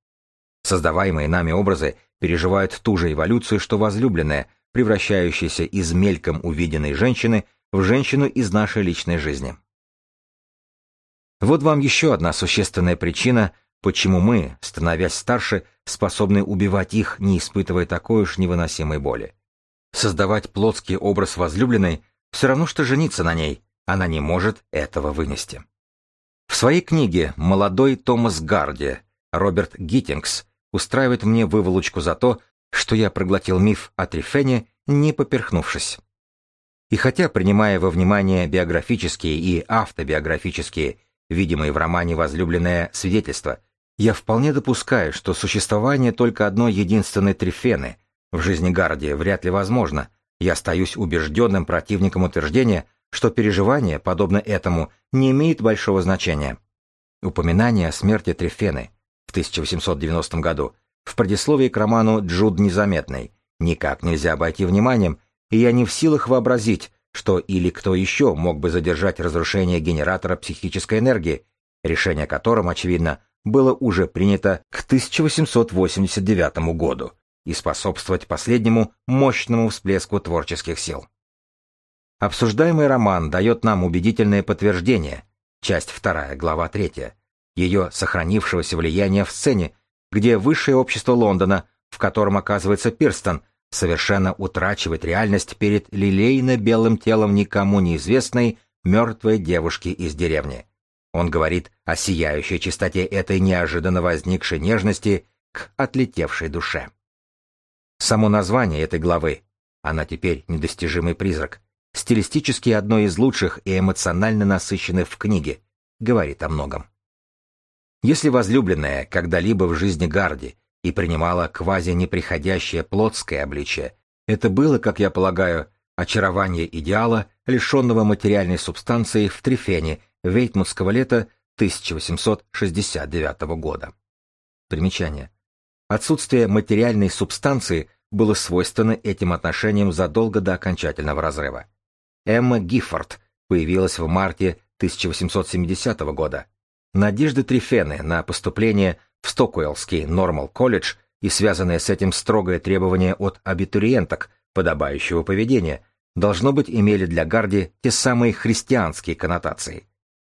Создаваемые нами образы переживают ту же эволюцию, что возлюбленная, превращающаяся из мельком увиденной женщины в женщину из нашей личной жизни. Вот вам еще одна существенная причина, почему мы, становясь старше, способны убивать их, не испытывая такой уж невыносимой боли. Создавать плотский образ возлюбленной все равно, что жениться на ней, она не может этого вынести. В своей книге «Молодой Томас Гарди» Роберт Гиттингс устраивает мне выволочку за то, что я проглотил миф о Трифене, не поперхнувшись. И хотя, принимая во внимание биографические и автобиографические, видимые в романе возлюбленное свидетельства, я вполне допускаю, что существование только одной единственной Трифены в жизни Гарди вряд ли возможно. Я остаюсь убежденным противником утверждения, что переживание, подобно этому, не имеет большого значения. Упоминание о смерти Трифены в 1890 году в предисловии к роману «Джуд незаметный» никак нельзя обойти вниманием, и я не в силах вообразить, что или кто еще мог бы задержать разрушение генератора психической энергии, решение которым, очевидно, было уже принято к 1889 году и способствовать последнему мощному всплеску творческих сил. Обсуждаемый роман дает нам убедительное подтверждение, часть 2, глава 3, ее сохранившегося влияния в сцене, где высшее общество Лондона, в котором оказывается Пирстон, совершенно утрачивает реальность перед лилейно-белым телом никому неизвестной мертвой девушки из деревни. Он говорит о сияющей чистоте этой неожиданно возникшей нежности к отлетевшей душе. Само название этой главы, она теперь недостижимый призрак, стилистически одно из лучших и эмоционально насыщенных в книге, говорит о многом. Если возлюбленная когда-либо в жизни Гарди и принимала квази-неприходящее плотское обличие, это было, как я полагаю, очарование идеала, лишенного материальной субстанции в Трифене Вейтмутского лета 1869 года. Примечание. Отсутствие материальной субстанции было свойственно этим отношениям задолго до окончательного разрыва. Эмма Гиффорд появилась в марте 1870 года. Надежды Трифены на поступление в Стокуэллский Нормал колледж и связанное с этим строгое требование от абитуриенток подобающего поведения должно быть имели для Гарди те самые христианские коннотации.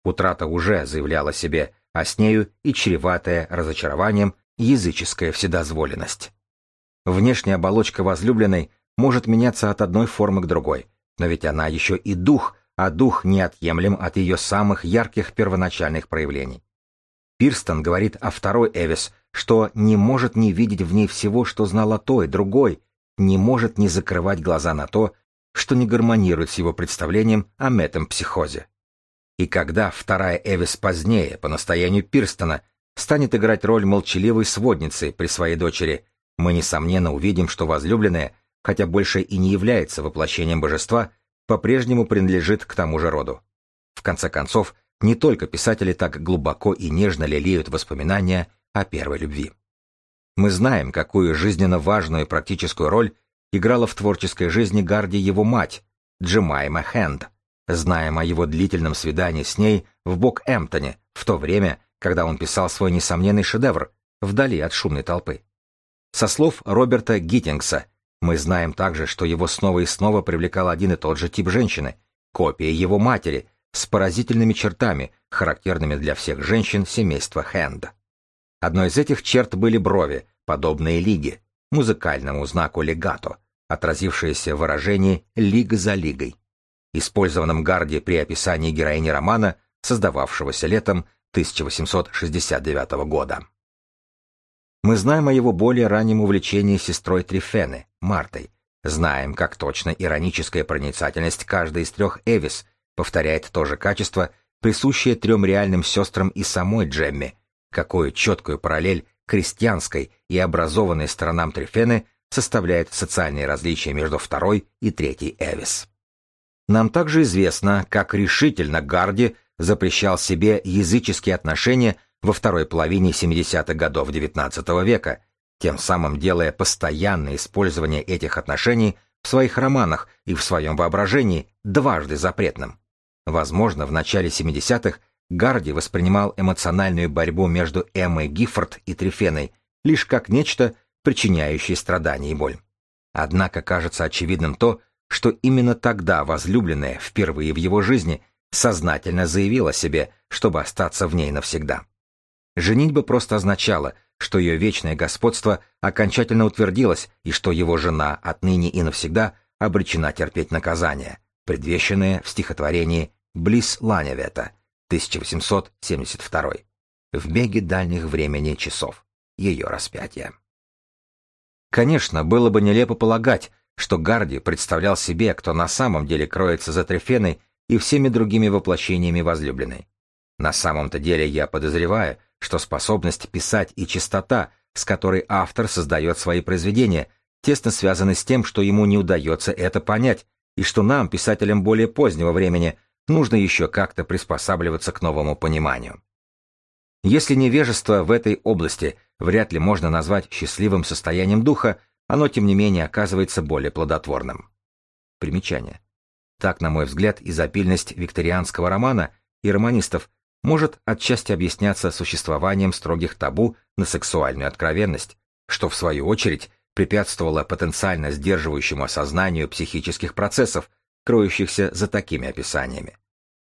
Утрата уже заявляла себе а с нею и чреватая разочарованием языческая вседозволенность. Внешняя оболочка возлюбленной может меняться от одной формы к другой, но ведь она еще и дух, а дух неотъемлем от ее самых ярких первоначальных проявлений. Пирстон говорит о второй Эвис, что не может не видеть в ней всего, что знала той, другой, не может не закрывать глаза на то, что не гармонирует с его представлением о метампсихозе. И когда вторая Эвис позднее, по настоянию Пирстона, станет играть роль молчаливой сводницы при своей дочери, мы, несомненно, увидим, что возлюбленная, хотя больше и не является воплощением божества, по-прежнему принадлежит к тому же роду. В конце концов, не только писатели так глубоко и нежно лелеют воспоминания о первой любви. Мы знаем, какую жизненно важную практическую роль играла в творческой жизни Гарди его мать, Джемайма Хэнд. Знаем о его длительном свидании с ней в Бок-Эмптоне, в то время, когда он писал свой несомненный шедевр «Вдали от шумной толпы». Со слов Роберта Гиттингса, мы знаем также, что его снова и снова привлекал один и тот же тип женщины, копия его матери, с поразительными чертами, характерными для всех женщин семейства Хэнда. Одной из этих черт были брови, подобные лиге, музыкальному знаку легато, отразившиеся в выражении «лига за лигой», использованном Гарди при описании героини романа, создававшегося летом 1869 года. Мы знаем о его более раннем увлечении сестрой Трифены, Мартой, знаем, как точно ироническая проницательность каждой из трех Эвис повторяет то же качество, присущее трем реальным сестрам и самой Джемми, какую четкую параллель крестьянской и образованной сторонам Трифены составляет социальные различия между второй и третьей Эвис. Нам также известно, как решительно Гарди запрещал себе языческие отношения во второй половине 70-х годов XIX века, тем самым делая постоянное использование этих отношений в своих романах и в своем воображении дважды запретным. Возможно, в начале 70-х Гарди воспринимал эмоциональную борьбу между Эммой Гиффорд и Трифеной лишь как нечто, причиняющее страдания и боль. Однако кажется очевидным то, что именно тогда возлюбленная впервые в его жизни сознательно заявила себе, чтобы остаться в ней навсегда. Женитьба просто означала, что ее вечное господство окончательно утвердилось и что его жена отныне и навсегда обречена терпеть наказание, предвещенное в стихотворении «Близ Ланевета» 1872 в беге дальних времени часов, ее распятия. Конечно, было бы нелепо полагать, что Гарди представлял себе, кто на самом деле кроется за Трефеной и всеми другими воплощениями возлюбленной. На самом-то деле я подозреваю, что способность писать и чистота, с которой автор создает свои произведения, тесно связаны с тем, что ему не удается это понять, и что нам, писателям более позднего времени, нужно еще как-то приспосабливаться к новому пониманию. Если невежество в этой области вряд ли можно назвать счастливым состоянием духа, оно, тем не менее, оказывается более плодотворным. Примечание. Так, на мой взгляд, изобильность викторианского романа и романистов может отчасти объясняться существованием строгих табу на сексуальную откровенность, что в свою очередь препятствовало потенциально сдерживающему осознанию психических процессов, кроющихся за такими описаниями.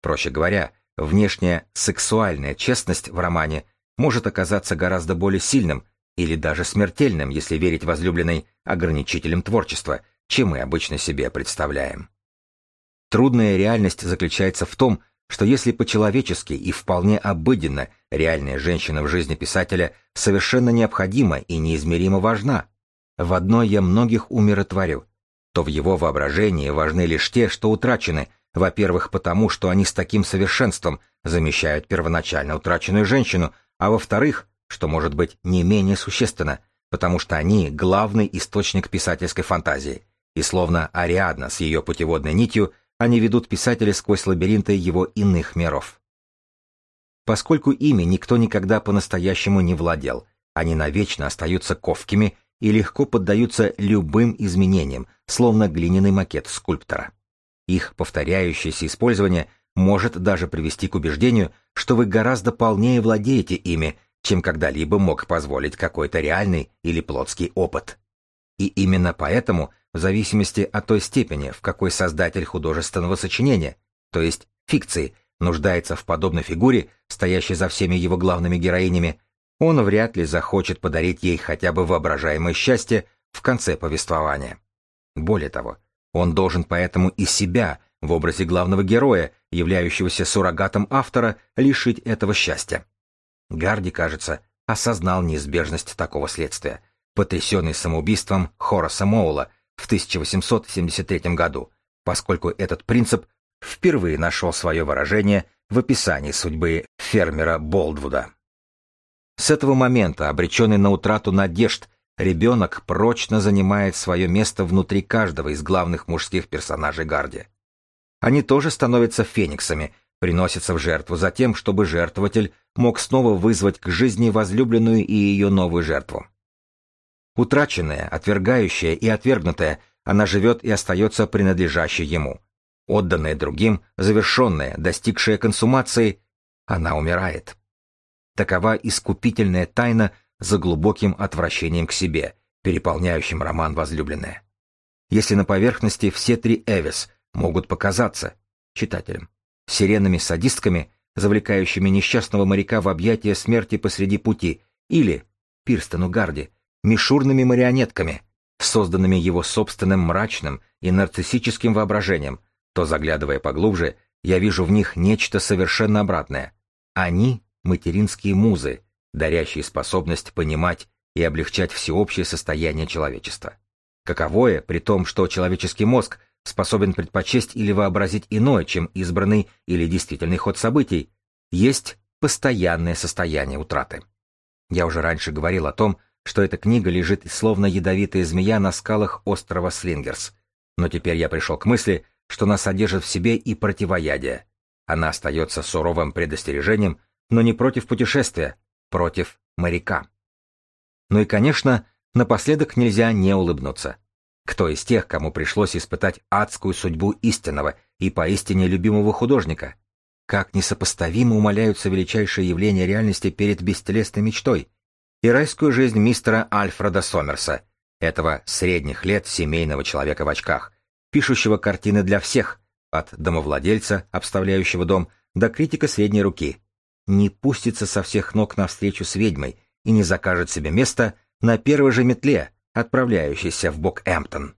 Проще говоря, внешняя сексуальная честность в романе может оказаться гораздо более сильным или даже смертельным, если верить возлюбленной ограничителям творчества, чем мы обычно себе представляем. Трудная реальность заключается в том, что если по-человечески и вполне обыденно реальная женщина в жизни писателя совершенно необходима и неизмеримо важна, в одной я многих умиротворю, то в его воображении важны лишь те, что утрачены, во-первых, потому, что они с таким совершенством замещают первоначально утраченную женщину, а во-вторых, что может быть не менее существенно, потому что они — главный источник писательской фантазии, и словно Ариадна с ее путеводной нитью они ведут писателя сквозь лабиринты его иных миров. Поскольку ими никто никогда по-настоящему не владел, они навечно остаются ковкими и легко поддаются любым изменениям, словно глиняный макет скульптора. Их повторяющееся использование может даже привести к убеждению, что вы гораздо полнее владеете ими, чем когда-либо мог позволить какой-то реальный или плотский опыт. И именно поэтому в зависимости от той степени, в какой создатель художественного сочинения, то есть фикции, нуждается в подобной фигуре, стоящей за всеми его главными героинями, он вряд ли захочет подарить ей хотя бы воображаемое счастье в конце повествования. Более того, он должен поэтому и себя в образе главного героя, являющегося суррогатом автора, лишить этого счастья. Гарди, кажется, осознал неизбежность такого следствия, потрясенный самоубийством Хораса Моула в 1873 году, поскольку этот принцип впервые нашел свое выражение в описании судьбы фермера Болдвуда. С этого момента, обреченный на утрату надежд, ребенок прочно занимает свое место внутри каждого из главных мужских персонажей Гарди. Они тоже становятся фениксами, приносятся в жертву за тем, чтобы жертвователь мог снова вызвать к жизни возлюбленную и ее новую жертву. Утраченная, отвергающая и отвергнутая, она живет и остается принадлежащей ему. Отданная другим, завершенная, достигшая консумации, она умирает. Такова искупительная тайна за глубоким отвращением к себе, переполняющим роман «Возлюбленная». Если на поверхности все три Эвис могут показаться читателям сиренами-садистками, завлекающими несчастного моряка в объятия смерти посреди пути, или, Пирстону Гарди, мишурными марионетками, созданными его собственным мрачным и нарциссическим воображением, то, заглядывая поглубже, я вижу в них нечто совершенно обратное. Они — материнские музы, дарящие способность понимать и облегчать всеобщее состояние человечества. Каковое, при том, что человеческий мозг способен предпочесть или вообразить иное, чем избранный или действительный ход событий, есть постоянное состояние утраты. Я уже раньше говорил о том, что эта книга лежит словно ядовитая змея на скалах острова Слингерс, но теперь я пришел к мысли, что она содержит в себе и противоядие. Она остается суровым предостережением, но не против путешествия, против моряка. Ну и, конечно, напоследок нельзя не улыбнуться. Кто из тех, кому пришлось испытать адскую судьбу истинного и поистине любимого художника? Как несопоставимо умаляются величайшие явления реальности перед бестелесной мечтой? И райскую жизнь мистера Альфреда Сомерса, этого средних лет семейного человека в очках, пишущего картины для всех, от домовладельца, обставляющего дом, до критика средней руки, не пустится со всех ног навстречу с ведьмой и не закажет себе место на первой же метле, отправляющейся в Бок-Эмптон.